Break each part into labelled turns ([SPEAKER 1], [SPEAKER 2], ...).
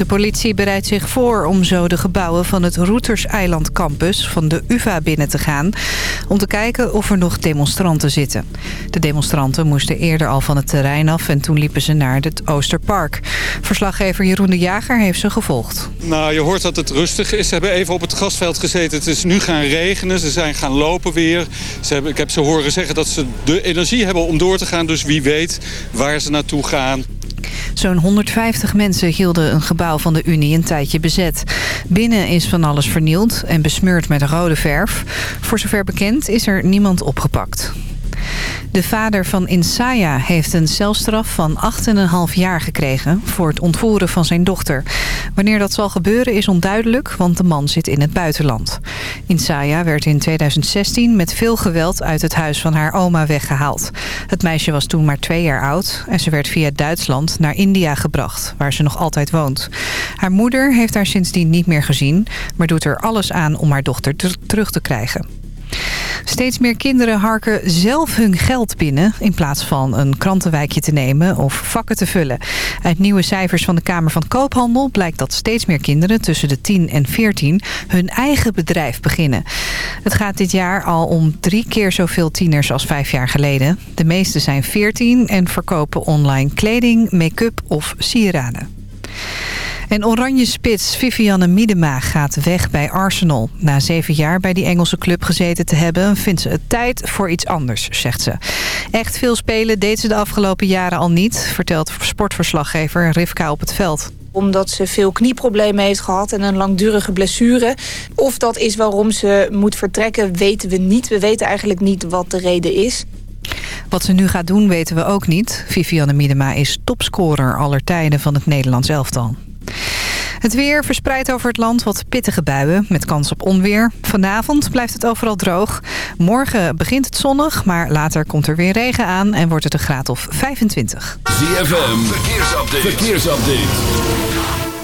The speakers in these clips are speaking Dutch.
[SPEAKER 1] De politie bereidt zich voor om zo de gebouwen van het Routers-eiland campus van de UvA binnen te gaan... om te kijken of er nog demonstranten zitten. De demonstranten moesten eerder al van het terrein af en toen liepen ze naar het Oosterpark. Verslaggever Jeroen de Jager heeft ze gevolgd.
[SPEAKER 2] Nou, je hoort dat het rustig is. Ze hebben even op het grasveld gezeten. Het is nu gaan regenen. Ze zijn gaan lopen weer. Ze hebben, ik heb ze horen zeggen dat ze de energie hebben om door te gaan. Dus wie weet waar ze naartoe gaan.
[SPEAKER 1] Zo'n 150 mensen hielden een gebouw van de Unie een tijdje bezet. Binnen is van alles vernield en besmeurd met rode verf. Voor zover bekend is er niemand opgepakt. De vader van Insaya heeft een celstraf van 8,5 jaar gekregen... voor het ontvoeren van zijn dochter. Wanneer dat zal gebeuren is onduidelijk, want de man zit in het buitenland. Insaya werd in 2016 met veel geweld uit het huis van haar oma weggehaald. Het meisje was toen maar twee jaar oud... en ze werd via Duitsland naar India gebracht, waar ze nog altijd woont. Haar moeder heeft haar sindsdien niet meer gezien... maar doet er alles aan om haar dochter terug te krijgen. Steeds meer kinderen harken zelf hun geld binnen... in plaats van een krantenwijkje te nemen of vakken te vullen. Uit nieuwe cijfers van de Kamer van Koophandel... blijkt dat steeds meer kinderen tussen de 10 en 14 hun eigen bedrijf beginnen. Het gaat dit jaar al om drie keer zoveel tieners als vijf jaar geleden. De meeste zijn 14 en verkopen online kleding, make-up of sieraden. En oranje spits Vivianne Miedema gaat weg bij Arsenal. Na zeven jaar bij die Engelse club gezeten te hebben... vindt ze het tijd voor iets anders, zegt ze. Echt veel spelen deed ze de afgelopen jaren al niet... vertelt sportverslaggever Rivka op het veld
[SPEAKER 3] omdat ze veel knieproblemen heeft gehad en een langdurige blessure. Of dat is waarom ze moet vertrekken, weten we niet. We weten eigenlijk niet wat de reden is.
[SPEAKER 1] Wat ze nu gaat doen, weten we ook niet. Vivianne Miedema is topscorer aller tijden van het Nederlands elftal. Het weer verspreidt over het land wat pittige buien met kans op onweer. Vanavond blijft het overal droog. Morgen begint het zonnig, maar later komt er weer regen aan en wordt het een graad of 25.
[SPEAKER 4] ZFM, verkeersupdate. verkeersupdate.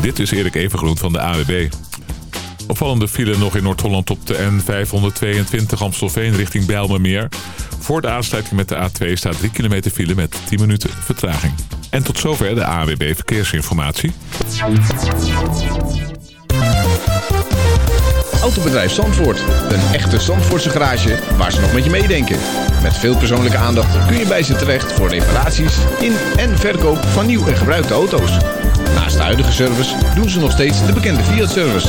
[SPEAKER 5] Dit is Erik Evengroen van de AWB. Opvallende file nog in Noord-Holland op de N522 Amstelveen richting Bijlmermeer. Voor de aansluiting met de A2 staat 3 kilometer file met 10 minuten vertraging. En tot zover de AWB Verkeersinformatie.
[SPEAKER 6] Autobedrijf Zandvoort. Een echte Zandvoortse garage waar ze nog met je meedenken. Met veel persoonlijke aandacht kun je bij ze terecht voor reparaties in en verkoop van nieuw en gebruikte auto's. Naast de huidige service doen ze nog steeds de bekende Fiat-service.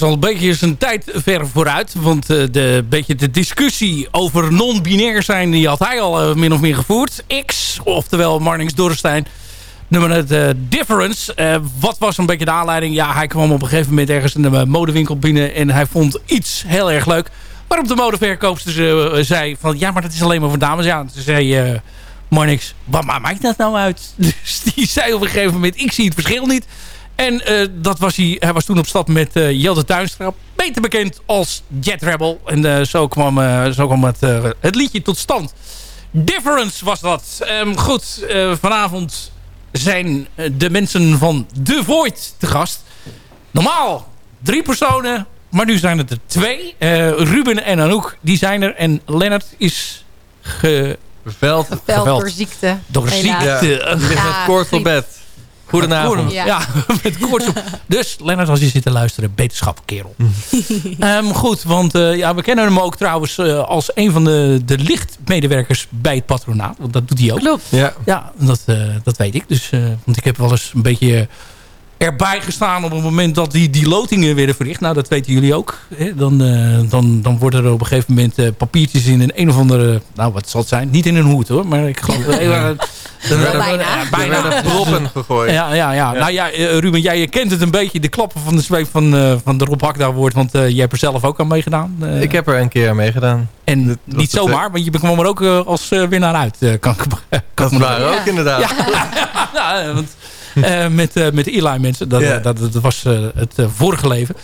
[SPEAKER 7] was al een beetje zijn tijd ver vooruit. Want uh, de, beetje de discussie over non-binair zijn... die had hij al uh, min of meer gevoerd. X, oftewel Marnix Dorrestein... Nummer het uh, Difference. wat was een beetje de aanleiding? Ja, hij kwam op een gegeven moment ergens in de modewinkel binnen... en hij vond iets heel erg leuk. Waarop de modeverkoopster zei van... ja, maar dat is alleen maar voor dames. Ja, toen zei Marnix, wat maakt dat nou uit? Dus die zei op een gegeven moment... ik zie het verschil niet... En uh, dat was hij, hij was toen op stap met uh, Jelde Tuinstra. Beter bekend als Jet Rebel. En uh, zo kwam, zo kwam het, het liedje tot stand. Difference was dat. Um, goed, vanavond zijn de mensen van The Void te gast. Normaal drie personen, maar nu zijn het er twee. Ruben en Anouk, die zijn er. En Lennart is ge...
[SPEAKER 8] Geveld.
[SPEAKER 9] Geveld door ziekte.
[SPEAKER 7] Door ziekte. Ja.
[SPEAKER 8] Ja, ligt met kort voor bed. Goedenavond.
[SPEAKER 7] Ja, ja met koorts Dus Lennart, als je zit te luisteren, beterschap, kerel. um, goed, want uh, ja, we kennen hem ook trouwens uh, als een van de, de lichtmedewerkers bij het patronaat. Want dat doet hij ook.
[SPEAKER 9] Klopt.
[SPEAKER 7] Ja, ja dat, uh, dat weet ik. Dus, want ik heb wel eens een beetje erbij gestaan op het moment dat die, die lotingen werden verricht. Nou, dat weten jullie ook. Hè? Dan, uh, dan, dan worden er op een gegeven moment uh, papiertjes in een een of andere... Nou, wat zal het zijn? Niet in een hoed hoor, maar ik geloof...
[SPEAKER 9] Dan werden bijna.
[SPEAKER 8] Bijna. proppen gegooid.
[SPEAKER 7] Ja, ja, ja. ja. Nou ja, Ruben, jij kent het een beetje. De klappen van de zweep van, van de Rob Hakda woord. Want jij hebt er zelf ook aan meegedaan.
[SPEAKER 8] ik heb er een keer aan meegedaan.
[SPEAKER 7] En dat niet zomaar, want je kwam er ook als winnaar uit. kan, kan,
[SPEAKER 8] dat waren ook inderdaad.
[SPEAKER 7] Ja, ja want met, uh, met Eli mensen. Dat, yeah. dat, dat, was uh, het vorige leven.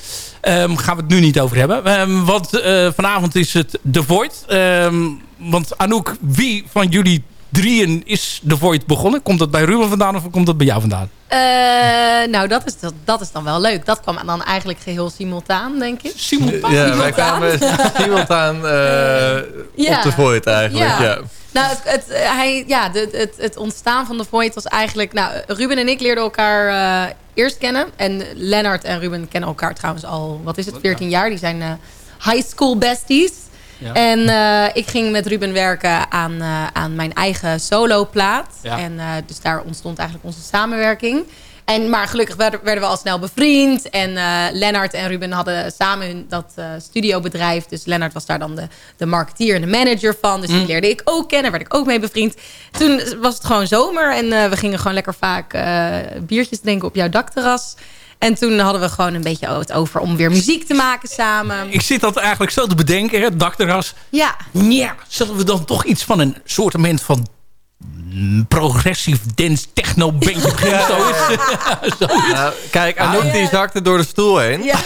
[SPEAKER 7] Um, gaan we het nu niet over hebben. Um, want vanavond is het The Void. Um, want Anouk, wie van jullie drieën is The Void begonnen? Komt dat bij Ruben vandaan of komt dat bij jou vandaan?
[SPEAKER 9] nou, dat is, dat, dat, is dan wel leuk. Dat kwam dan eigenlijk geheel simultaan, denk ik.
[SPEAKER 7] Simultaan?
[SPEAKER 8] Ja, wij kwamen simultaan ja. op The Void eigenlijk. Ja. ja.
[SPEAKER 9] Nou, het, het, hij, ja, de, het, het ontstaan van de Void was eigenlijk... Nou, Ruben en ik leerden elkaar uh, eerst kennen. En Lennart en Ruben kennen elkaar trouwens al, wat is het, 14 jaar. Die zijn uh, high school besties. Ja. En uh, ik ging met Ruben werken aan, aan mijn eigen solo plaat. Ja. En dus daar ontstond eigenlijk onze samenwerking. En, maar gelukkig werden, we al snel bevriend. En uh, Lennart en Ruben hadden samen hun, dat uh, studiobedrijf. Dus Lennart was daar dan de, de marketeer en de manager van. Dus die mm. leerde ik ook kennen. Werd ik ook mee bevriend. Toen was het gewoon zomer. En uh, we gingen gewoon lekker vaak biertjes drinken op jouw dakterras. En toen hadden we gewoon een beetje het over om weer muziek te maken samen.
[SPEAKER 7] Ik zit dat eigenlijk zo te bedenken, het dakterras.
[SPEAKER 9] Ja.
[SPEAKER 7] Ja, zullen we dan toch iets van een soortement van progressief dance techno bandje ja. zo is.
[SPEAKER 8] zo is. Nou, kijk, Anouk die zakte door de stoel heen.
[SPEAKER 9] Ja.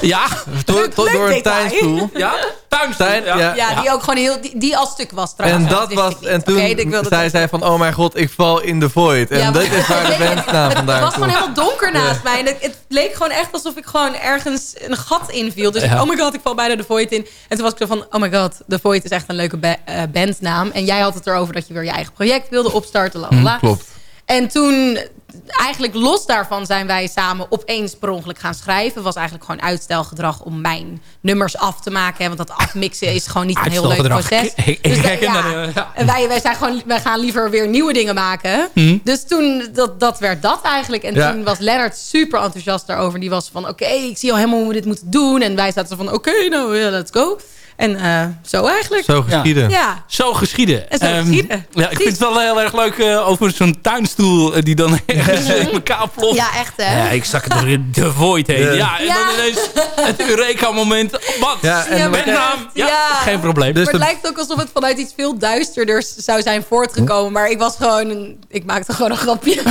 [SPEAKER 7] Ja,
[SPEAKER 8] door, door een tuinstoel.
[SPEAKER 7] Ja, tuinstoel.
[SPEAKER 9] Ja. ja, die ook gewoon heel, die, die als stuk was trouwens.
[SPEAKER 8] En dat was, en toen okay, zei zij van, oh mijn god, ik val in de void. En dat is waar de bandnaam vandaan
[SPEAKER 9] Het was gewoon heel donker naast mij. En het, het, leek gewoon echt alsof ik gewoon ergens een gat inviel. Dus oh my god, ik val bijna de void in. En toen was ik zo van, oh my god, de void is echt een leuke ba uh, bandnaam. En jij had het erover dat je weer je eigen project wilde opstarten. Lalala.
[SPEAKER 8] Mm, klopt.
[SPEAKER 9] En toen, eigenlijk los daarvan, zijn wij samen opeens per ongeluk gaan schrijven. was eigenlijk gewoon uitstelgedrag om mijn nummers af te maken. Want dat afmixen is gewoon niet een heel leuk proces. Dus ja. En wij, wij, zijn gewoon, wij gaan liever weer nieuwe dingen maken. Hmm. Dus toen, dat, dat werd dat eigenlijk. En toen was Lennart super enthousiast daarover. Die was van, oké, okay, ik zie al helemaal hoe we dit moeten doen. En wij zaten van, oké, okay, nou, yeah, let's go. En uh, zo eigenlijk.
[SPEAKER 8] Zo geschieden.
[SPEAKER 9] Ja.
[SPEAKER 7] Zo geschieden.
[SPEAKER 9] En zo um, geschieden.
[SPEAKER 7] Ja, ik vind het wel heel erg leuk uh, over zo'n tuinstoel uh, die dan ergens in elkaar ploft.
[SPEAKER 9] Ja, echt hè?
[SPEAKER 7] Ja, ik zag het door de void heen. Ja, ja en ja. dan ineens het Eureka-moment. Wat? Ja, en ja, naam? Ja, ja, geen probleem.
[SPEAKER 9] Dus maar het lijkt ook alsof het vanuit iets veel duisterders zou zijn voortgekomen. Maar ik was gewoon, ik maakte gewoon een grapje.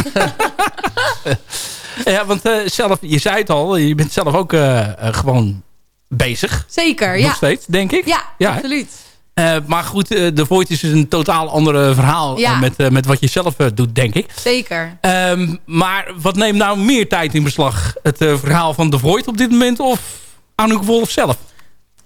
[SPEAKER 7] ja, want zelf, je zei het al, je bent zelf ook gewoon bezig.
[SPEAKER 9] Zeker,
[SPEAKER 7] Nog
[SPEAKER 9] ja.
[SPEAKER 7] steeds, denk ik.
[SPEAKER 9] Ja, ja absoluut.
[SPEAKER 7] Uh, maar goed, uh, The Void is dus een totaal ander verhaal ja. uh, met, met wat je zelf doet, denk ik.
[SPEAKER 9] Zeker.
[SPEAKER 7] Um, maar wat neemt nou meer tijd in beslag? Het verhaal van The Void op dit moment of Anouk Wolf zelf?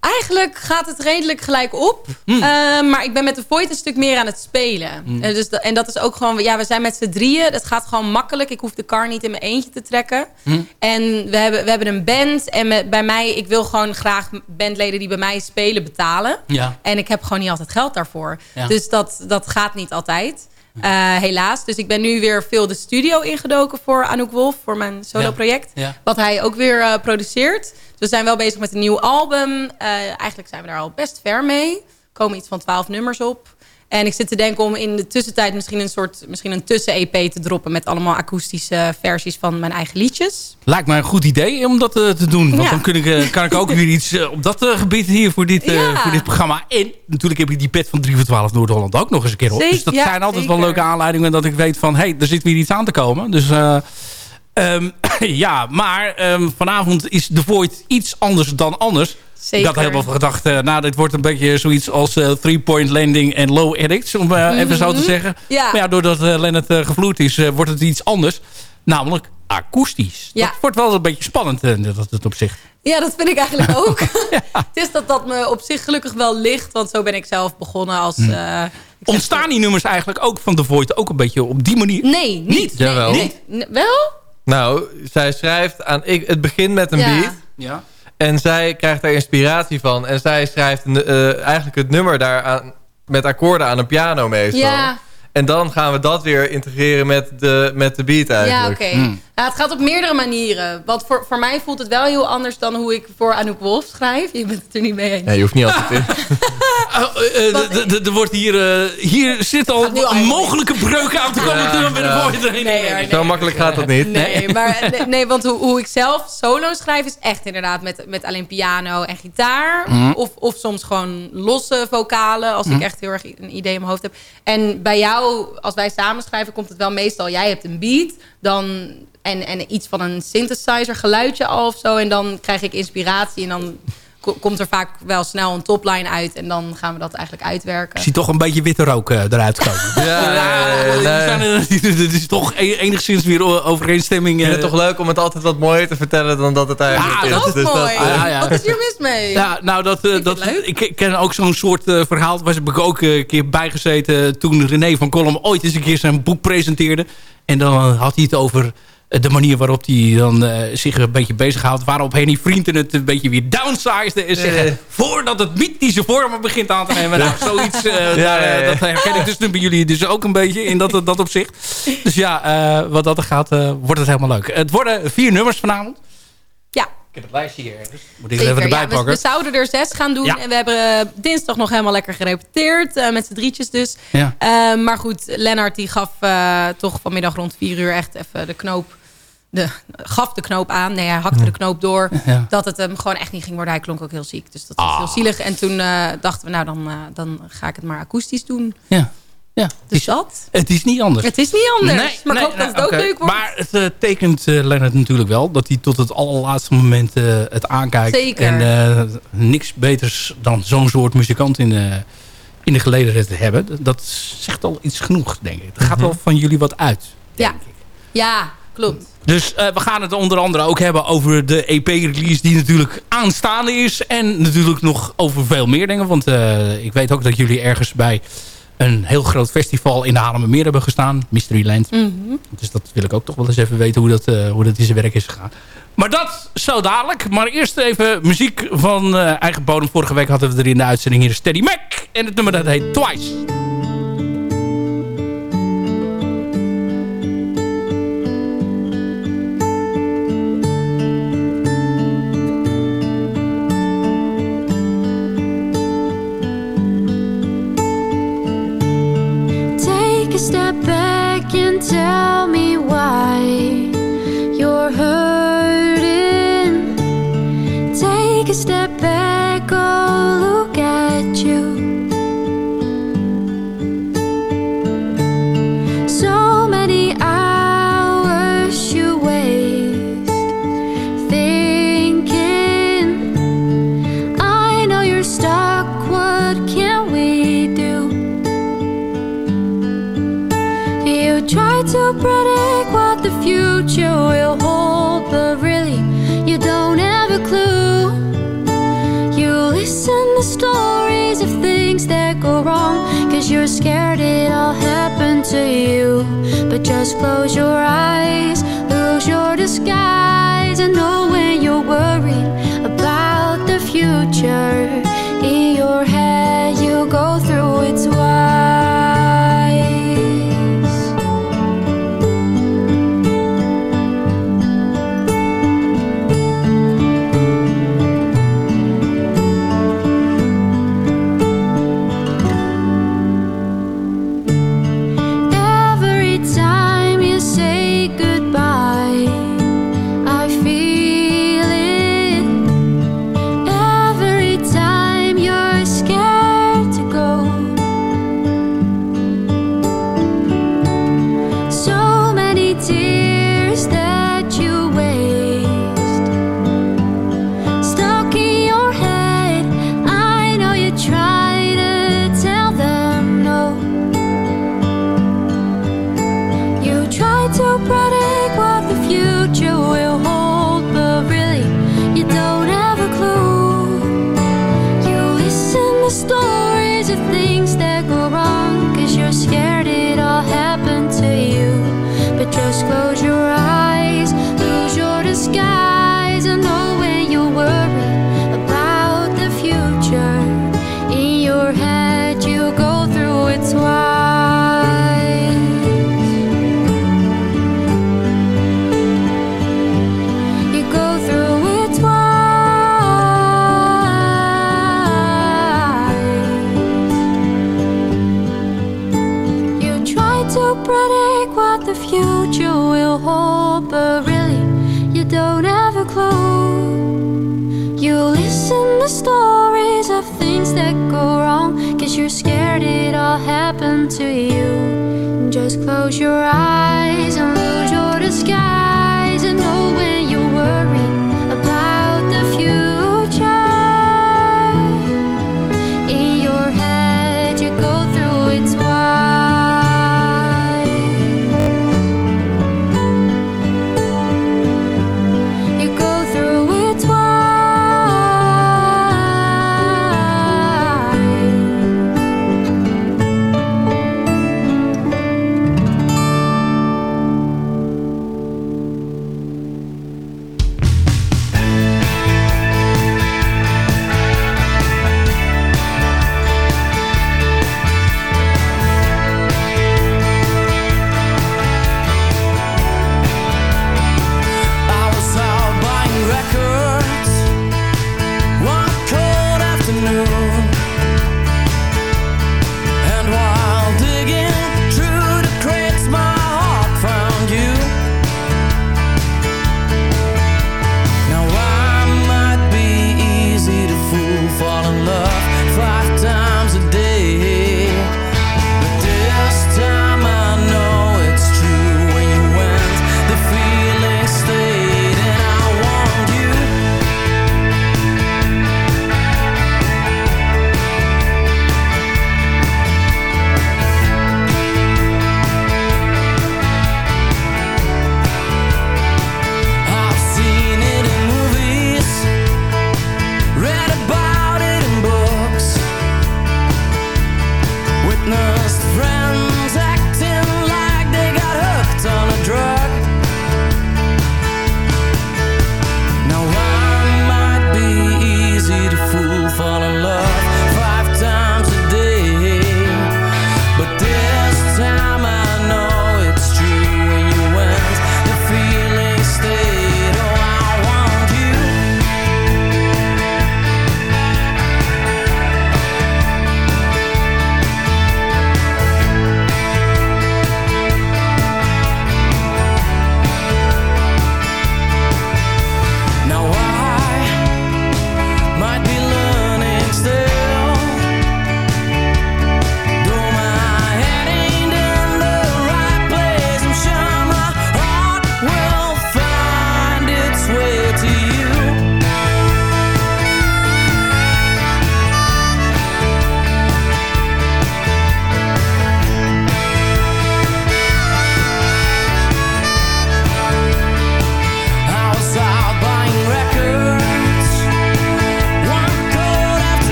[SPEAKER 9] Eigenlijk gaat het redelijk gelijk op. Mm. Uh, maar ik ben met de Void een stuk meer aan het spelen. Mm. Uh, dus en dat is ook gewoon... Ja, we zijn met z'n drieën. Het gaat gewoon makkelijk. Ik hoef de car niet in mijn eentje te trekken. Mm. En we hebben, we hebben een band. En bij mij... Ik wil gewoon graag bandleden die bij mij spelen betalen.
[SPEAKER 7] Ja.
[SPEAKER 9] En ik heb gewoon niet altijd geld daarvoor. Ja. Dus dat, dat gaat niet altijd. Uh, helaas. Dus ik ben nu weer veel de studio ingedoken voor Anouk Wolf. Voor mijn solo project.
[SPEAKER 7] Ja.
[SPEAKER 9] Wat hij ook weer uh, produceert. Dus we zijn wel bezig met een nieuw album. Uh, eigenlijk zijn we daar al best ver mee. Er komen iets van twaalf nummers op. En ik zit te denken om in de tussentijd misschien een soort misschien een tussen-EP te droppen met allemaal akoestische versies van mijn eigen liedjes.
[SPEAKER 7] Lijkt me een goed idee om dat uh, te doen. Want ja. dan kun ik, kan ik ook weer iets uh, op dat gebied hier voor dit, ja. voor dit programma. En natuurlijk heb ik die pet van 3 voor 12 Noord-Holland ook nog eens een keer op.
[SPEAKER 9] Zeker,
[SPEAKER 7] dus dat
[SPEAKER 9] ja,
[SPEAKER 7] zijn altijd
[SPEAKER 9] zeker.
[SPEAKER 7] wel leuke aanleidingen dat ik weet van hé, hey, er zit weer iets aan te komen. Dus um, ja, maar um, vanavond is The Void iets anders dan anders.
[SPEAKER 9] Zeker.
[SPEAKER 7] Ik had helemaal gedacht, uh, nou, dit wordt een beetje zoiets als uh, three-point landing en low edits, om uh, mm -hmm. even zo te zeggen.
[SPEAKER 9] Ja.
[SPEAKER 7] Maar ja, doordat uh, Lennart gevloerd is, wordt het iets anders. Namelijk akoestisch.
[SPEAKER 9] Ja.
[SPEAKER 7] Dat wordt wel een beetje spannend, dat het op zich.
[SPEAKER 9] Ja, dat vind ik eigenlijk ook. ja. Het is dat dat me op zich gelukkig wel ligt, want zo ben ik zelf begonnen als...
[SPEAKER 7] Hm. Ontstaan die nummers eigenlijk ook van The Void ook een beetje op die manier?
[SPEAKER 9] Nee, niet.
[SPEAKER 8] Jawel.
[SPEAKER 9] nee. Nee. Wel?
[SPEAKER 8] Nou, zij schrijft aan... Ik, het begint met een
[SPEAKER 9] ja.
[SPEAKER 8] beat.
[SPEAKER 7] Ja.
[SPEAKER 8] En zij krijgt daar inspiratie van. En zij schrijft een, uh, eigenlijk het nummer daar aan, met akkoorden aan een piano meestal.
[SPEAKER 9] Ja.
[SPEAKER 8] En dan gaan we dat weer integreren met de, met de beat eigenlijk.
[SPEAKER 9] Ja, oké. Okay. Hmm. Ja, het gaat op meerdere manieren. Want voor, voor mij voelt het wel heel anders dan hoe ik voor Anouk Wolf schrijf. Je bent het er niet mee eens.
[SPEAKER 8] Nee, je hoeft niet altijd in.
[SPEAKER 7] uh, er wordt hier, uh, hier zit al een mogelijke breuk aan te komen. De nee,
[SPEAKER 9] nee, nee,
[SPEAKER 8] Zo makkelijk gaat dat niet.
[SPEAKER 9] Nee, maar, nee, nee want hoe, hoe, ik zelf solo schrijf is echt inderdaad met, met alleen piano en gitaar. Mm. Of, of soms gewoon losse vocalen als mm. ik echt heel erg een idee in mijn hoofd heb. En bij jou, als wij samen schrijven, komt het wel meestal... jij hebt een beat, dan en, en iets van een synthesizer geluidje al of zo. En dan krijg ik inspiratie en dan komt er vaak wel snel een topline uit. En dan gaan we dat eigenlijk uitwerken.
[SPEAKER 7] Ik zie toch een beetje witte rook uh, eruit komen.
[SPEAKER 8] ja, ja,
[SPEAKER 7] Het is toch enigszins weer overeenstemming.
[SPEAKER 8] Ik vind het toch leuk om het altijd wat mooier te vertellen dan dat het eigenlijk
[SPEAKER 9] ja,
[SPEAKER 8] is.
[SPEAKER 9] Dat is
[SPEAKER 8] dus
[SPEAKER 9] mooi.
[SPEAKER 8] Dat,
[SPEAKER 9] ja, ja. Wat is hier mis mee?
[SPEAKER 7] Ja, nou, dat, uh, dat, ik ken ook zo'n soort uh, verhaal. Daar heb ik ook een keer bijgezeten toen René van Kolm ooit eens een keer zijn boek presenteerde. En dan had hij het over de manier waarop hij dan uh, zich een beetje bezighoudt. Waarop Henny Vrienden het een beetje weer downsized en zeggen... Uh, voordat het mythische vormen begint aan te nemen. Nou, zoiets, uh, ja, daar, ja, ja. dat herken ik dus nu bij jullie dus ook een beetje in dat, dat opzicht. Dus ja, wat dat er gaat, wordt het helemaal leuk. Het worden vier nummers vanavond.
[SPEAKER 9] Ja.
[SPEAKER 7] Ik heb het lijstje hier. Dus moet ik Zeker, even erbij
[SPEAKER 9] ja,
[SPEAKER 7] pakken.
[SPEAKER 9] We, we, zouden er zes gaan doen. En we hebben dinsdag nog helemaal lekker gerepeteerd. Uh, met z'n drietjes dus.
[SPEAKER 7] Ja.
[SPEAKER 9] Uh, maar goed, Lennart die gaf uh, toch vanmiddag rond vier uur echt even de knoop de, gaf de knoop aan. Nee, hij hakte de knoop door.
[SPEAKER 7] Ja.
[SPEAKER 9] Dat het hem gewoon echt niet ging worden. Hij klonk ook heel ziek. Dus dat was
[SPEAKER 7] Ah.
[SPEAKER 9] heel zielig. En toen uh, dachten we, nou dan, uh, dan ga ik het maar akoestisch doen.
[SPEAKER 7] Ja. Ja,
[SPEAKER 9] dus is, dat.
[SPEAKER 7] Het is niet anders.
[SPEAKER 9] Het is niet anders.
[SPEAKER 7] Nee,
[SPEAKER 9] maar
[SPEAKER 7] nee,
[SPEAKER 9] ik hoop
[SPEAKER 7] nee,
[SPEAKER 9] dat het ook
[SPEAKER 7] okay.
[SPEAKER 9] leuk wordt.
[SPEAKER 7] Maar het uh, tekent uh, Lennart natuurlijk wel. Dat hij tot het allerlaatste moment uh, het aankijkt.
[SPEAKER 9] Zeker.
[SPEAKER 7] En niks beters dan zo'n soort muzikant in de, in de gelederen te hebben. Dat zegt al iets genoeg, denk ik. Er gaat wel van jullie wat uit.
[SPEAKER 9] Ja. ja, klopt.
[SPEAKER 7] Dus uh, we gaan het onder andere ook hebben over de EP-release die natuurlijk aanstaande is. En natuurlijk nog over veel meer dingen. Want uh, ik weet ook dat jullie ergens bij een heel groot festival in de Haarlemmermeer hebben gestaan. Mysteryland.
[SPEAKER 9] Mm -hmm.
[SPEAKER 7] Dus dat wil ik ook toch wel eens even weten hoe dat, uh, hoe dat in zijn werk is gegaan. Maar dat zo dadelijk. Maar eerst even muziek van eigen bodem. Vorige week hadden we er in de uitzending hier Steady Mac. En het nummer dat heet Twice.
[SPEAKER 10] Tell me why future will hold, but really, you don't have a clue. You listen to stories of things that go wrong, cause you're scared it all happened to you. But just close your eyes, lose your disguise, and know when you're worried about the future. In your head, you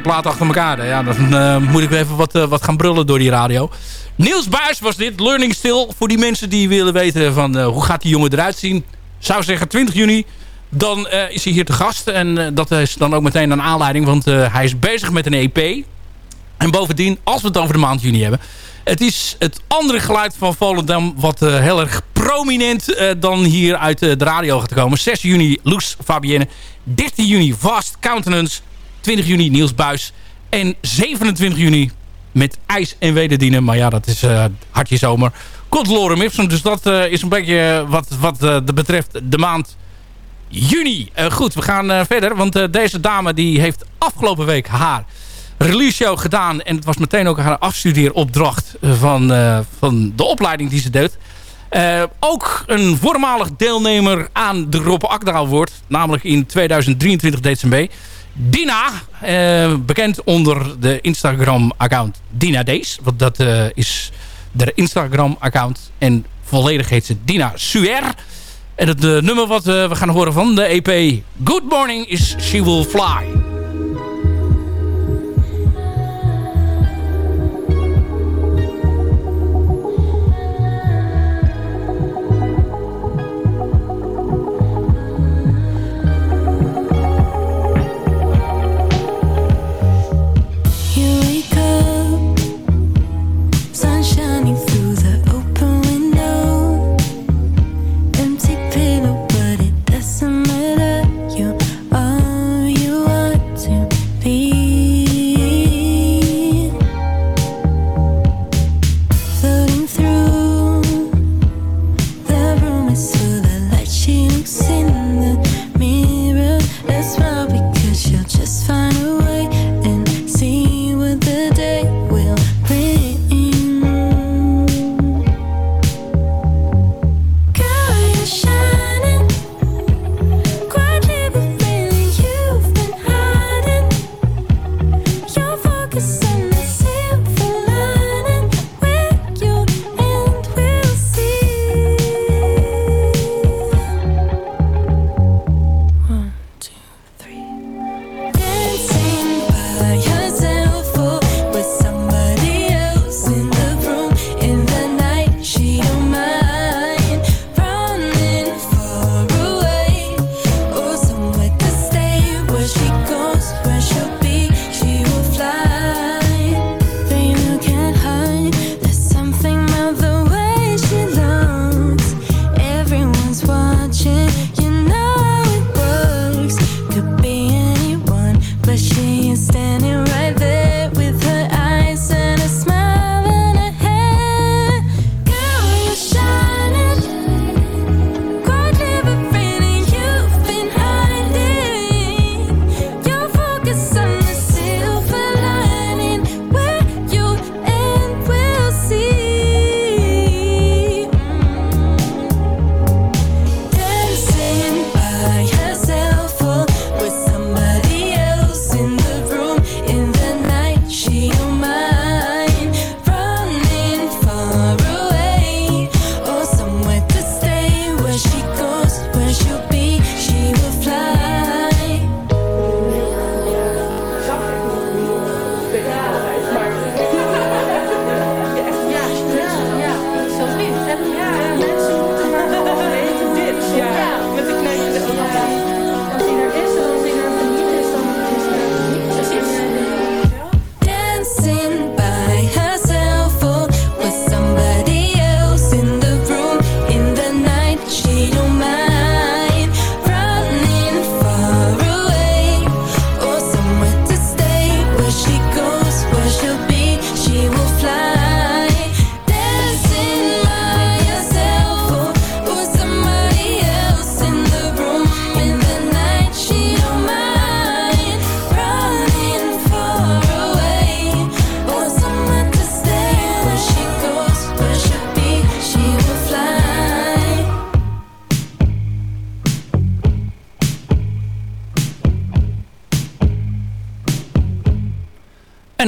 [SPEAKER 7] twee platen achter elkaar. Ja, dan eh, moet ik even wat, eh, wat gaan brullen door die radio. Niels Buis was dit, Learning Still. Voor die mensen die willen weten van eh, hoe gaat die jongen eruit zien. Zou zeggen 20 juni. Dan is hij hier te gast. En dat is dan ook meteen een aanleiding. Want hij is bezig met een EP. En bovendien, als we het dan de maand juni hebben... Het is het andere geluid van Volendam... wat heel erg prominent dan hier uit de radio gaat komen. 6 juni Loes Fabienne. 13 juni Vast Countenance. 20 juni Niels Buis. En 27 juni met IJs en Wederdienen. Maar ja, dat is eh, hartje zomer. Komt Lorem Ipsum. Dus dat eh, is een beetje wat, wat uh, betreft de maand
[SPEAKER 10] juni. goed, we gaan verder. Want deze dame die heeft afgelopen week haar release show gedaan. En het was meteen ook haar afstudeeropdracht van, van de opleiding die ze deed. ook een voormalig deelnemer aan de Rob Akdral wordt. Namelijk in 2023 deed ze mee. Dina, bekend onder de Instagram-account Dina Days. Want dat is de Instagram-account. En volledig heet ze Dina Suer. En het uh, nummer wat we gaan horen van de EP Good Morning is She Will Fly.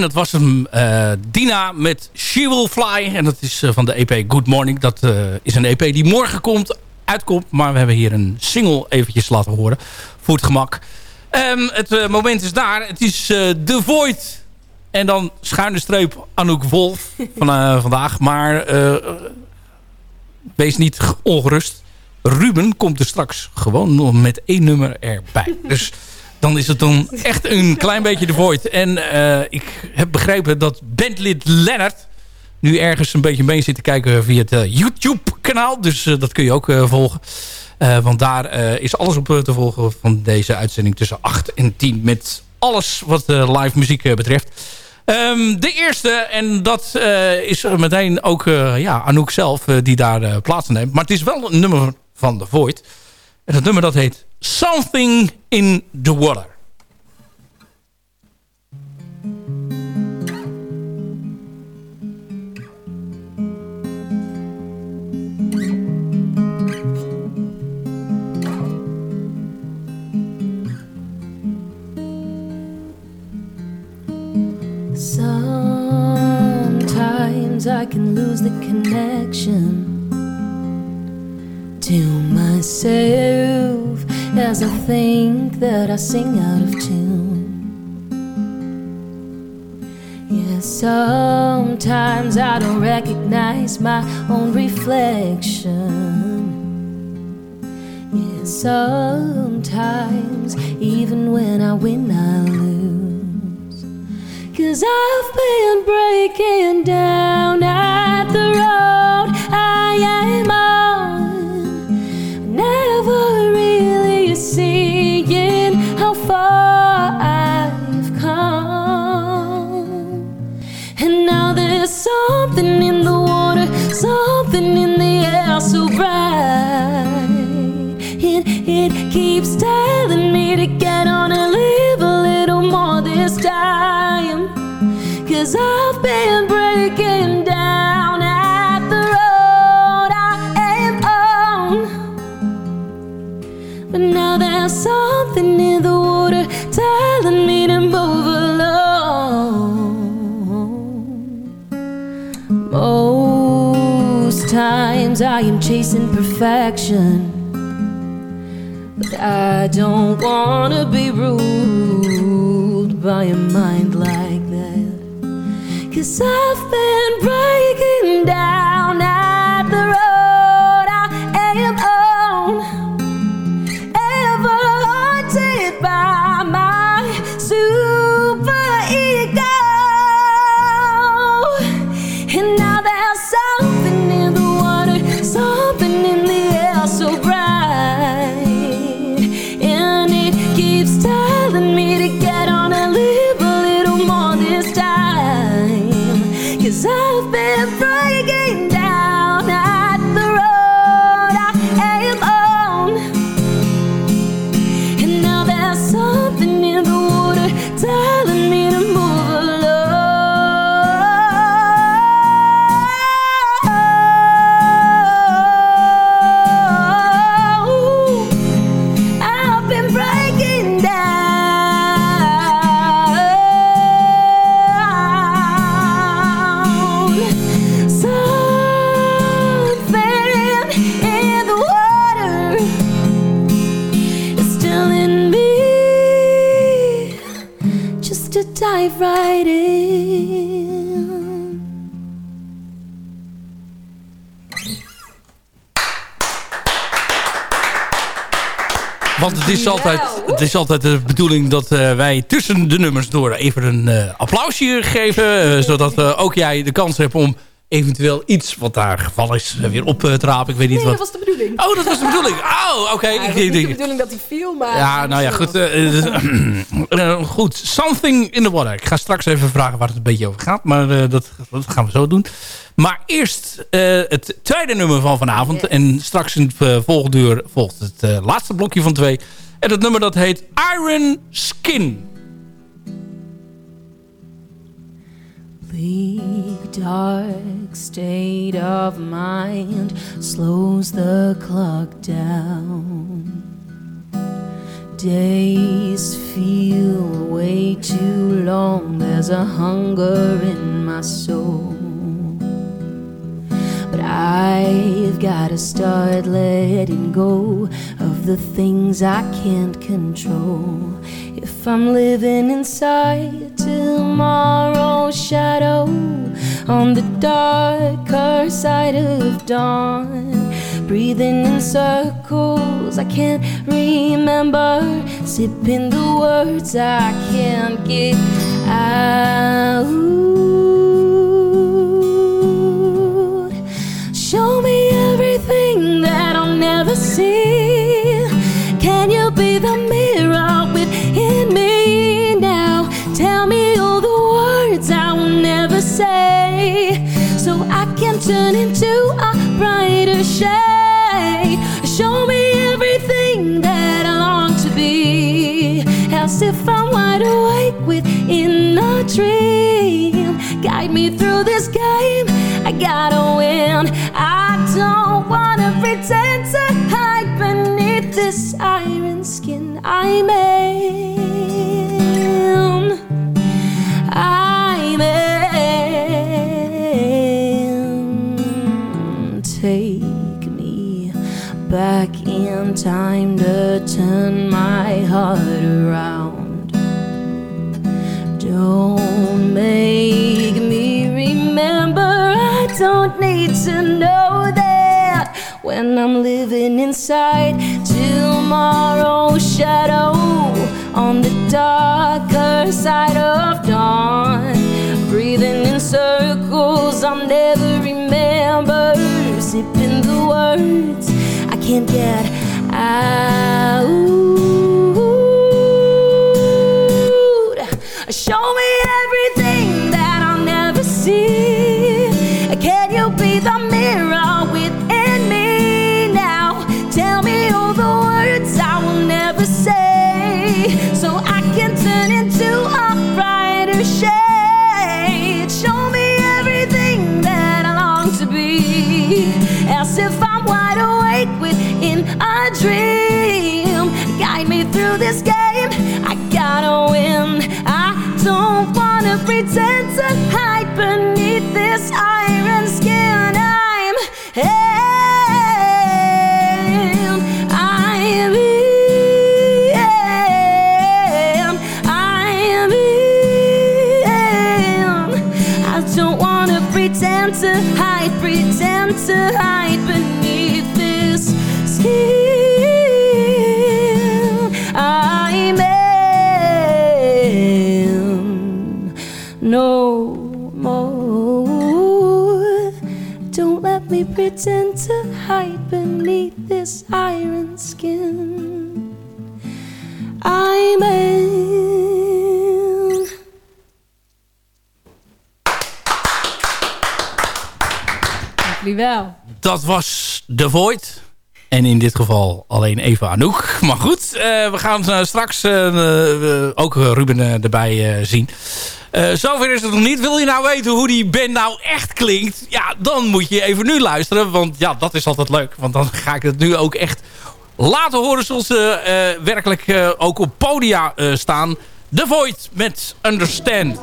[SPEAKER 10] Dat was hem uh, Dina met She Will Fly. En dat is uh, van de EP Good Morning. Dat uh, is een EP die morgen komt, uitkomt. Maar we hebben hier een single eventjes laten horen. Voor het gemak. Um, het moment is daar. Het is The Void. En dan schuine streep Anouk Wolf van, vandaag. Maar wees niet ongerust. Ruben komt er straks gewoon nog met één nummer erbij. Dus dan is het dan echt een klein beetje de void. En uh, ik heb begrepen dat bandlid Leonard nu ergens een beetje mee zit te kijken via het uh, YouTube-kanaal. Dus uh, dat kun je ook volgen. want daar is alles op te volgen van deze uitzending tussen 8 en 10. Met alles wat live muziek betreft. Um, de eerste, en dat is meteen ook ja, Anouk zelf die daar plaats neemt. Maar het is wel een nummer van The Void. En dat nummer dat heet
[SPEAKER 7] Something in the Water.
[SPEAKER 10] Sometimes I can lose the connection to myself as I think that I sing out of tune. Yes, sometimes I don't recognize my own reflection. Yes, sometimes even when I win, I lose. Cause I've been breaking down at the road far I've come. And now there's something in the water, something in the air so bright. It, it keeps telling me to get on and live a little more this time. Cause I've been breaking down at the road I am on. But now there's something times I am chasing perfection. But I don't wanna be ruled by a mind like that. Cause I've been breaking down
[SPEAKER 7] altijd, het is altijd de bedoeling dat eh, wij tussen de nummers door even een eh, applausje geven. eh, zodat ook jij de kans hebt om eventueel iets wat daar geval is weer op te rapen. Ik weet niet
[SPEAKER 9] Nee,
[SPEAKER 7] wat.
[SPEAKER 9] dat was de bedoeling.
[SPEAKER 7] Oh, dat was de bedoeling. Oh, oké.
[SPEAKER 9] Ja,
[SPEAKER 7] Ik denk-
[SPEAKER 9] de bedoeling dat hij viel, maar...
[SPEAKER 7] Ja, nou ja, goed. eh, goed. Something in the water. Ik ga straks even vragen waar het een beetje over gaat. Maar dat, dat gaan we zo doen. Maar eerst het tweede nummer van vanavond. En straks in het volgende uur volgt het laatste blokje van twee. En dat nummer dat heet Iron Skin.
[SPEAKER 10] Bleak, dark state of mind slows the clock down. Days feel way too long. There's a hunger in my soul. But I've gotta start letting go of the things I can't control. If I'm living inside tomorrow's shadow on the darker side of dawn, breathing in circles I can't remember, sipping the words I can't get out. Turn into a brighter shade. Show me everything that I long to be. As if I'm wide awake within a dream. Guide me through this game. I gotta win. I don't wanna pretend to hide beneath this iron skin I'm in. Back in time to turn my heart around. Don't make me remember. I don't need to know that when I'm living inside tomorrow's shadow on the darker side of dawn. Breathing in circles I'll never remember. Sipping the words can't get out. Show me
[SPEAKER 7] Void. En in dit geval alleen even Anouk. Maar goed, eh, we gaan eh, straks eh, ook Ruben erbij zien. Zover is het nog niet. Wil je nou weten hoe die band nou echt klinkt? Ja, dan moet je even nu luisteren. Want ja, dat is altijd leuk. Want dan ga ik het nu ook echt laten horen zoals ze werkelijk ook op podia staan. The Void met. Understand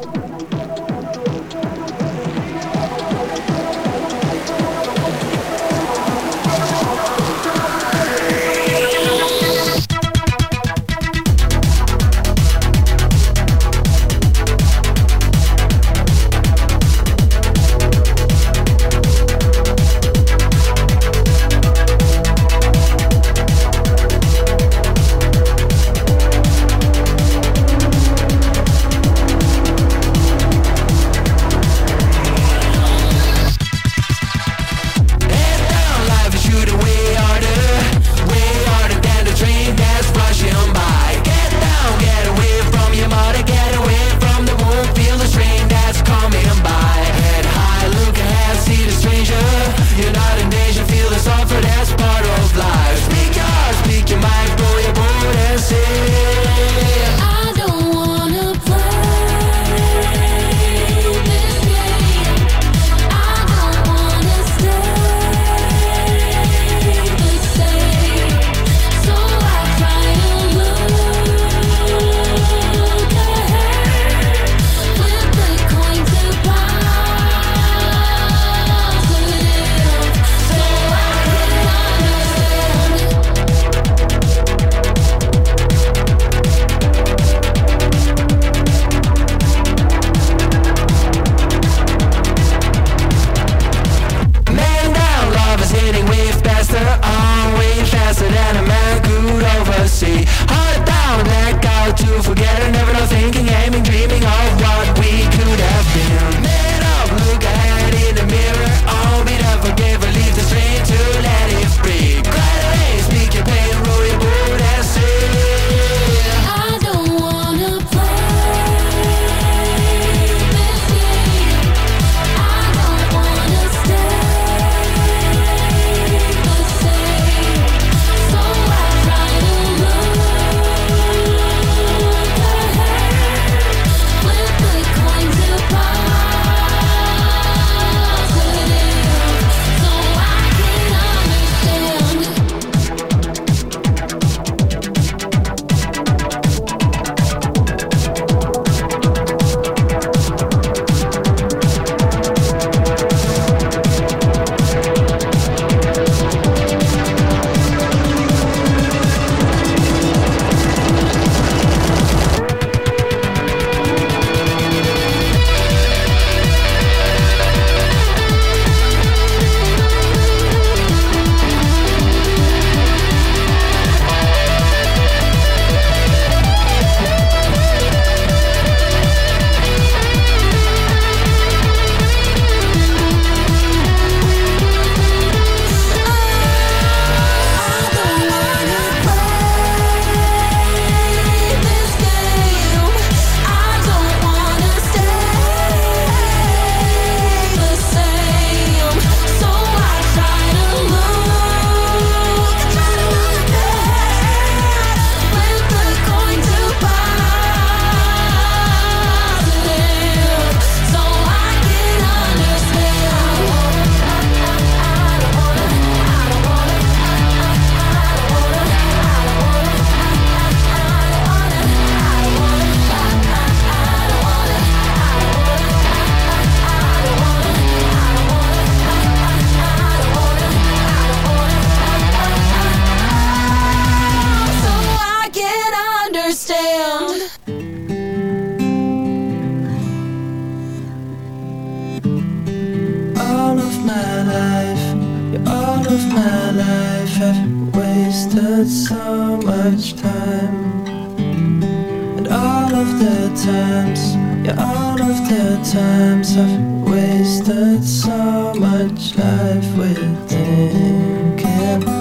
[SPEAKER 10] of my life I've
[SPEAKER 11] wasted so much time. And all of the times Yeah, all of the times I've wasted so much life with thinking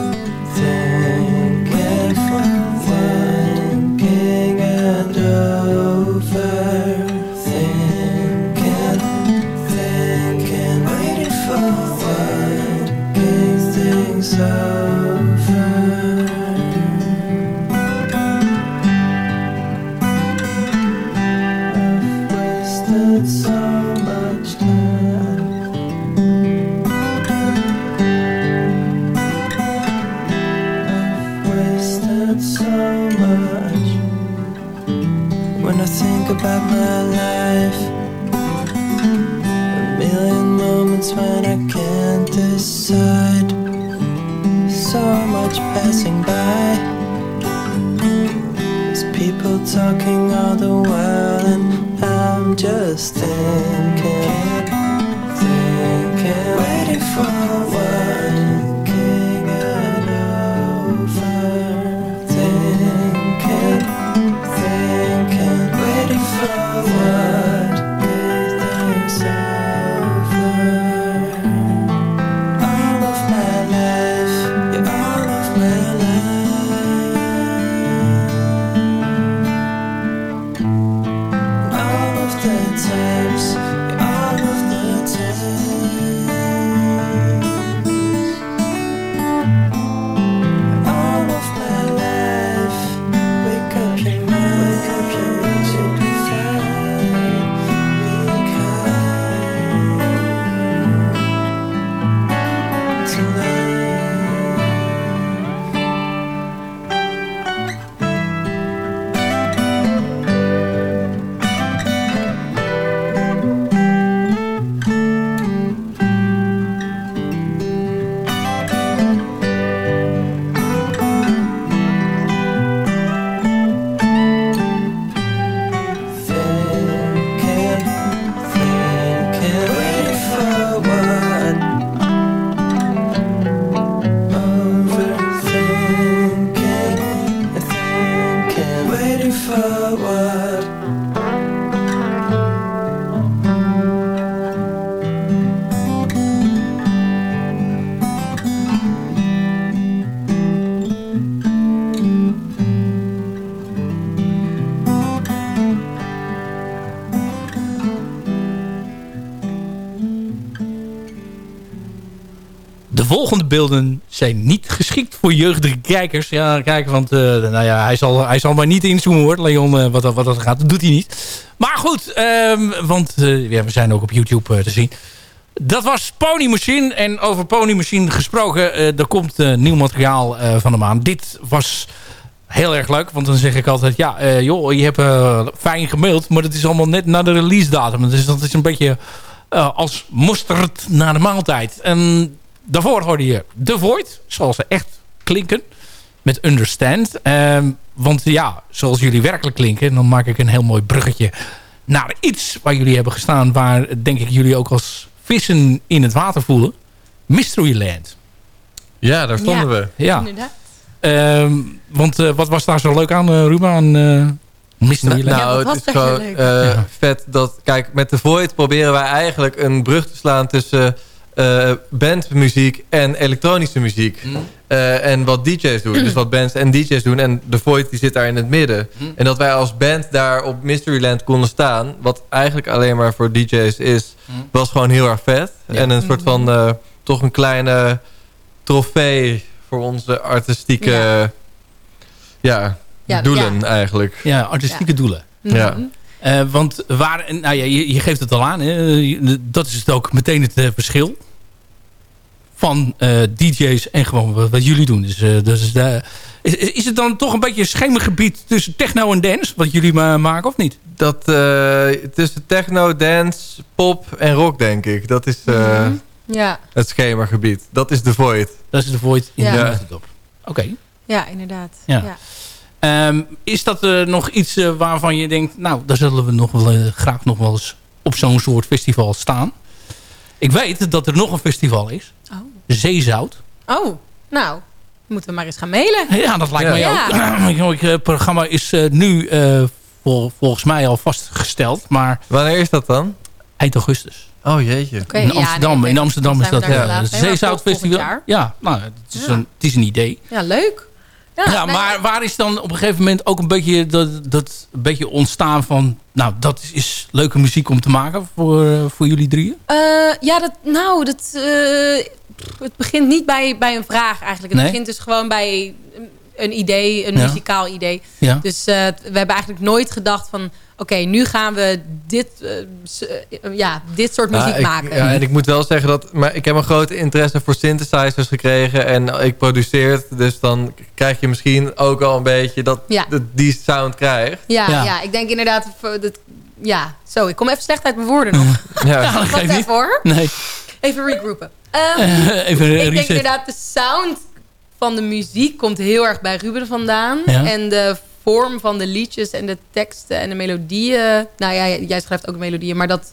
[SPEAKER 7] beelden zijn niet geschikt voor jeugdige kijkers. Ja, kijken, want eh, nou ja, hij, zal, hij zal maar niet inzoomen hoor. Leon, eh, wat, dat- wat dat gaat, dat doet hij niet. Maar goed, ehm, want eh, we zijn ook op YouTube te zien. Dat was Pony Machine. En over Pony Machine gesproken, er komt nieuw materiaal van de maand. Dit was heel erg leuk, want dan zeg ik altijd... ja, joh, je hebt fijn gemaild, maar het is allemaal net na de release datum. Dus dat is een beetje als mosterd na de maaltijd. En daarvoor hoorde je The Void, zoals ze echt klinken. Met Understand. Ehm, want ja, zoals jullie werkelijk klinken... dan maak ik een heel mooi bruggetje naar iets waar jullie hebben gestaan... waar denk ik jullie ook als vissen in het water voelen. Mysteryland.
[SPEAKER 8] Ja, daar stonden we.
[SPEAKER 7] Ja.
[SPEAKER 9] Inderdaad.
[SPEAKER 7] Ehm, want eh, wat was daar zo leuk aan, uh, Ruben? Aan uh, Mysteryland?
[SPEAKER 8] Nou,
[SPEAKER 9] Ja, dat
[SPEAKER 8] het is
[SPEAKER 9] was echt
[SPEAKER 8] gewoon
[SPEAKER 9] heel leuk.
[SPEAKER 8] eh,
[SPEAKER 7] Ja.
[SPEAKER 8] vet dat... Kijk, met The Void proberen wij eigenlijk een brug te slaan tussen eh, bandmuziek en elektronische muziek.
[SPEAKER 7] Mm.
[SPEAKER 8] Eh, en wat DJ's doen. Dus wat bands en DJ's doen. En The Void die zit daar in het midden.
[SPEAKER 7] Mm.
[SPEAKER 8] En dat wij als band daar op Mysteryland konden staan. Wat eigenlijk alleen maar voor DJ's is.
[SPEAKER 7] Mm.
[SPEAKER 8] Was gewoon heel erg vet.
[SPEAKER 7] Ja.
[SPEAKER 8] En een soort van... eh, toch een kleine trofee voor onze artistieke...
[SPEAKER 9] Ja.
[SPEAKER 8] Ja,
[SPEAKER 9] Ja,
[SPEAKER 8] doelen
[SPEAKER 9] ja.
[SPEAKER 8] eigenlijk.
[SPEAKER 7] Ja, artistieke doelen.
[SPEAKER 8] Ja.
[SPEAKER 7] Eh, want waar, nou ja, je, je geeft het al aan. Hè, dat is het ook meteen het eh, verschil. Van eh, DJ's en gewoon wat, wat jullie doen. Dus, eh, dus is, is het dan toch een beetje een schemergebied tussen techno en dance? Wat jullie ma- maken of niet?
[SPEAKER 8] Dat eh, tussen techno, dance, pop en rock, denk ik. Dat is eh,
[SPEAKER 9] Mhm. Ja,
[SPEAKER 8] het schemergebied. Dat is de Void.
[SPEAKER 7] Dat is de Void in
[SPEAKER 9] Ja.
[SPEAKER 7] de
[SPEAKER 8] Ja.
[SPEAKER 7] Oké.
[SPEAKER 9] ja, inderdaad.
[SPEAKER 7] Ja.
[SPEAKER 9] Ja.
[SPEAKER 7] Ehm, is dat eh, nog iets eh, waarvan je denkt... nou, daar zullen we nog wel, eh, graag nog wel eens op zo'n soort festival staan? Ik weet dat er nog een festival is.
[SPEAKER 9] Oh.
[SPEAKER 7] Zeezout.
[SPEAKER 9] Oh, nou. Moeten we maar eens gaan mailen.
[SPEAKER 7] Ja, dat lijkt
[SPEAKER 9] Ja.
[SPEAKER 7] mij ook. Het programma is eh, nu eh, vol- volgens mij al vastgesteld. Maar
[SPEAKER 8] Wanneer is dat dan?
[SPEAKER 7] eind augustus.
[SPEAKER 8] Oh jeetje.
[SPEAKER 7] In
[SPEAKER 9] ja,
[SPEAKER 7] Amsterdam,
[SPEAKER 9] nee,
[SPEAKER 7] in Amsterdam is dat ja,
[SPEAKER 9] inderdaad
[SPEAKER 7] het
[SPEAKER 9] mee, maar
[SPEAKER 7] Zeezout
[SPEAKER 9] volgend
[SPEAKER 7] Festival.
[SPEAKER 9] jaar.
[SPEAKER 7] Ja, nou, het is,
[SPEAKER 9] Ja.
[SPEAKER 7] Een, het is een idee.
[SPEAKER 9] Ja, leuk. Ja,
[SPEAKER 7] Ja,
[SPEAKER 9] nee,
[SPEAKER 7] maar waar is dan op een gegeven moment ook een beetje dat, dat een beetje ontstaan van... Nou, dat is, is leuke muziek om te maken voor, eh, voor jullie drieën?
[SPEAKER 9] Eh, ja, dat, nou, dat, eh, het begint niet bij, bij een vraag eigenlijk. Het
[SPEAKER 7] Nee?
[SPEAKER 9] begint dus gewoon bij een- idee, een
[SPEAKER 7] Ja.
[SPEAKER 9] muzikaal idee.
[SPEAKER 7] Ja.
[SPEAKER 9] Dus eh, we hebben eigenlijk nooit gedacht van... Oké, nu gaan we dit, eh, eh, ja, dit soort muziek
[SPEAKER 8] Ja, ik-
[SPEAKER 9] maken.
[SPEAKER 8] Ja, en ik moet wel zeggen dat maar ik heb een grote interesse voor synthesizers gekregen. En ik produceer het. Dus dan krijg je misschien ook al een beetje dat,
[SPEAKER 9] Ja.
[SPEAKER 8] dat die sound krijgt.
[SPEAKER 9] Ja,
[SPEAKER 7] Ja.
[SPEAKER 9] ja. ik denk inderdaad... Dat, ja, zo, ik kom even slecht uit mijn woorden nog.
[SPEAKER 8] Ja.
[SPEAKER 7] dat
[SPEAKER 9] Wacht
[SPEAKER 7] geeft
[SPEAKER 9] even
[SPEAKER 7] niet.
[SPEAKER 9] hoor.
[SPEAKER 7] Nee,
[SPEAKER 9] Even regroupen. Ehm,
[SPEAKER 7] even
[SPEAKER 9] ik denk inderdaad, de sound van de muziek komt heel erg bij Ruben vandaan.
[SPEAKER 7] Ja.
[SPEAKER 9] En de vorm van de liedjes en de teksten en de melodieën. Nou ja, jij schrijft ook melodieën, maar dat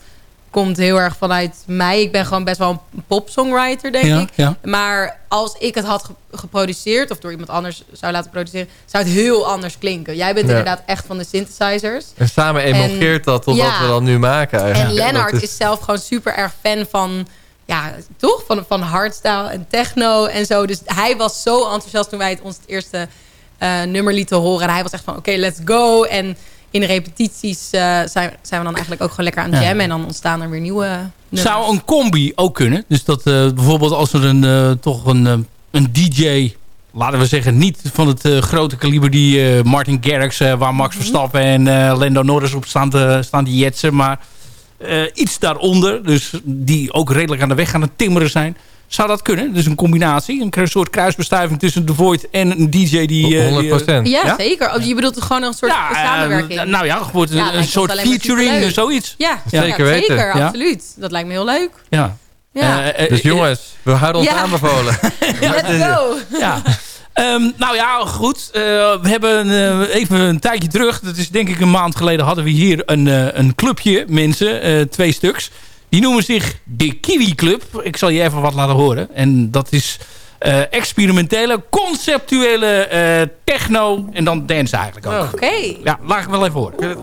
[SPEAKER 9] komt heel erg vanuit mij. Ik ben gewoon best wel een popsongwriter, denk
[SPEAKER 7] Ja,
[SPEAKER 9] ik.
[SPEAKER 7] ja.
[SPEAKER 9] Maar als ik het had ge- geproduceerd of door iemand anders zou laten produceren, zou het heel anders klinken. Jij bent
[SPEAKER 8] Ja.
[SPEAKER 9] inderdaad echt van de synthesizers.
[SPEAKER 8] En samen emulgeert dat tot
[SPEAKER 9] ja.
[SPEAKER 8] wat we dan nu maken eigenlijk.
[SPEAKER 9] En Lennart is... zelf gewoon super erg fan van... Ja, toch? Van, van hardstyle en techno en zo. Dus hij was zo enthousiast toen wij het ons het eerste eh, nummer lieten horen. En hij was echt van, oké, let's go. En in de repetities eh, zijn, zijn we dan eigenlijk ook gewoon lekker aan het
[SPEAKER 7] Ja.
[SPEAKER 9] jammen. En dan ontstaan er weer nieuwe nummers.
[SPEAKER 7] Zou een combi ook kunnen? Dus dat eh, bijvoorbeeld als er een, toch een, een DJ... Laten we zeggen, niet van het grote kaliber die Martin Garrix... waar Max Verstappen en eh Lando Norris op staan te, staan te jetsen. Maar eh, iets daaronder, dus die ook redelijk aan de weg aan het timmeren zijn... Zou dat kunnen? Dus een combinatie, een soort kruisbestuiving tussen The Void en een DJ die... eh, die, eh,
[SPEAKER 8] 100%.
[SPEAKER 9] Ja,
[SPEAKER 7] Ja?
[SPEAKER 9] zeker. Oh, je bedoelt het gewoon een soort
[SPEAKER 7] ja,
[SPEAKER 9] samenwerking.
[SPEAKER 7] nou ja, gewoon
[SPEAKER 9] Ja,
[SPEAKER 7] een, soort featuring,
[SPEAKER 9] superleuk.
[SPEAKER 7] zoiets.
[SPEAKER 9] ja,
[SPEAKER 8] Zeker
[SPEAKER 9] ja,
[SPEAKER 8] weten.
[SPEAKER 9] Zeker,
[SPEAKER 7] Ja.
[SPEAKER 9] absoluut. Dat lijkt me heel leuk.
[SPEAKER 7] Ja.
[SPEAKER 9] Ja.
[SPEAKER 8] Dus jongens, we houden ons
[SPEAKER 9] Ja.
[SPEAKER 8] aanbevolen.
[SPEAKER 9] Let's go.
[SPEAKER 7] Ja. Ehm, nou ja, goed. Eh, we hebben eh, even een tijdje terug. Dat is denk ik een maand geleden. Hadden we hier een, eh, een clubje mensen. eh, twee stuks. Die noemen zich de Kiwi Club. Ik zal je even wat laten horen. En dat is eh, experimentele, conceptuele eh, techno. En dan dance eigenlijk ook.
[SPEAKER 9] Oké.
[SPEAKER 7] Ja, laat ik wel even horen.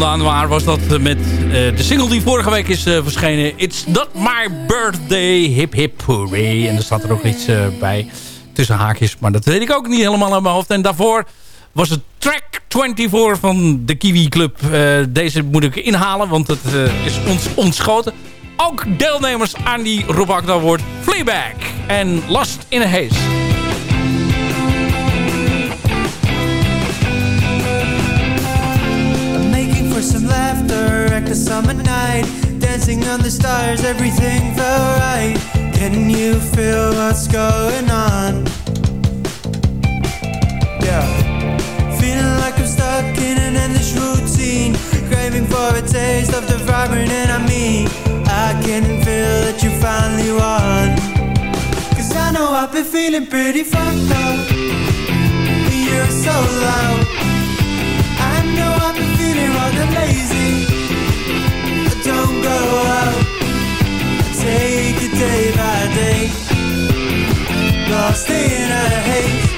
[SPEAKER 7] Vandaan waar was dat met uh, de single die vorige week is uh, verschenen. It's not my birthday, hip hip hooray. En er staat er ook iets bij tussen haakjes. Maar dat weet ik ook niet helemaal aan mijn hoofd. En daarvoor was het track 24 van de Kiwi Club. deze moet ik inhalen, want het is ons ontschoten. Ook deelnemers aan die Rob Akda wordt Fleabag en Lost in a Haze.
[SPEAKER 12] Some laughter at the summer night. Dancing on the stars, everything felt right. Can you feel what's going on? Yeah. Feeling like I'm stuck in an endless routine. Craving for a taste of the vibrant and I mean I can feel that you finally won. Cause I know I've been feeling pretty fucked up. You're so loud out Take it day by day. Lost in a haze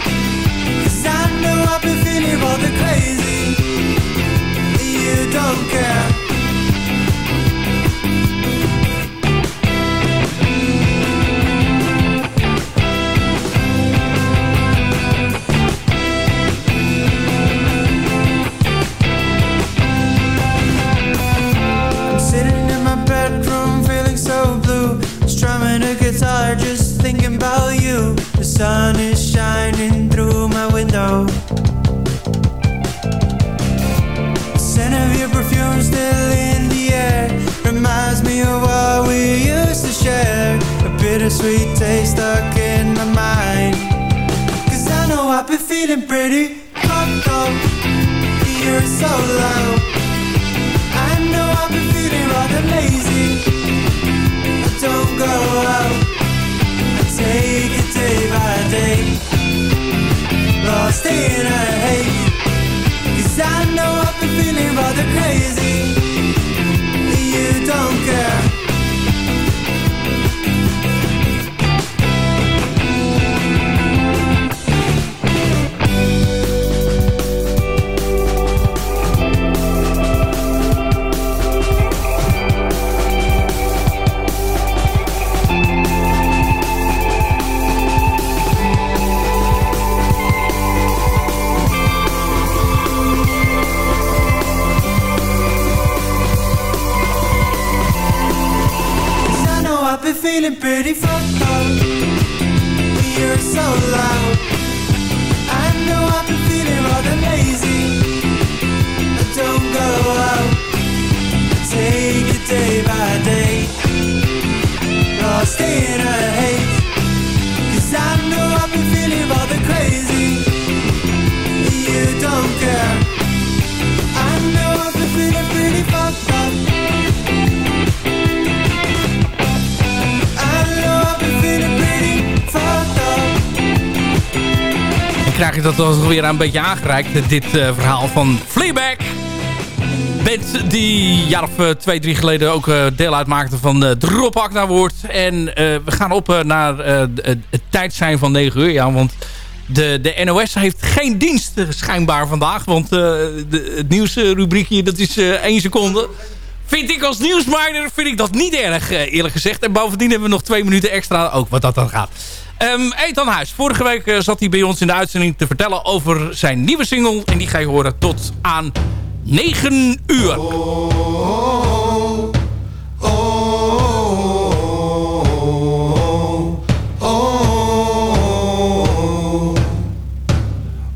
[SPEAKER 7] krijg je dat dan weer een beetje aangereikt. Dit uh, verhaal van Fleabag. Band die een jaar of uh, twee, drie geleden ook uh, deel uitmaakte van de Drop Acta Woord. En we gaan op naar het tijd van 9 uur. Ja, want de, de NOS heeft geen dienst schijnbaar vandaag. Want de, het nieuwsrubriekje dat is één seconde. Vind ik als nieuwsminer vind ik dat niet erg eerlijk gezegd. En bovendien hebben we nog twee minuten extra ook wat dat dan gaat. Um, Ethan Huis, vorige week zat hij bij ons in de uitzending te vertellen over zijn nieuwe single. En die ga je horen tot aan 9 uur.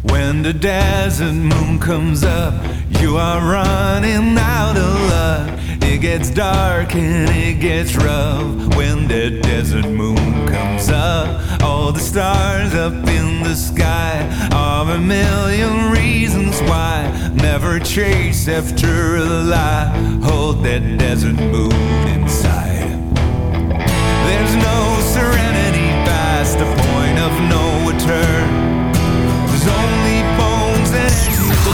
[SPEAKER 13] When the desert moon comes up, you are running out of. It gets dark and it gets rough when the desert moon comes up. All the stars up in the sky are a million reasons why. Never chase after a lie. Hold that desert moon inside. There's no serenity past the point of no return. There's only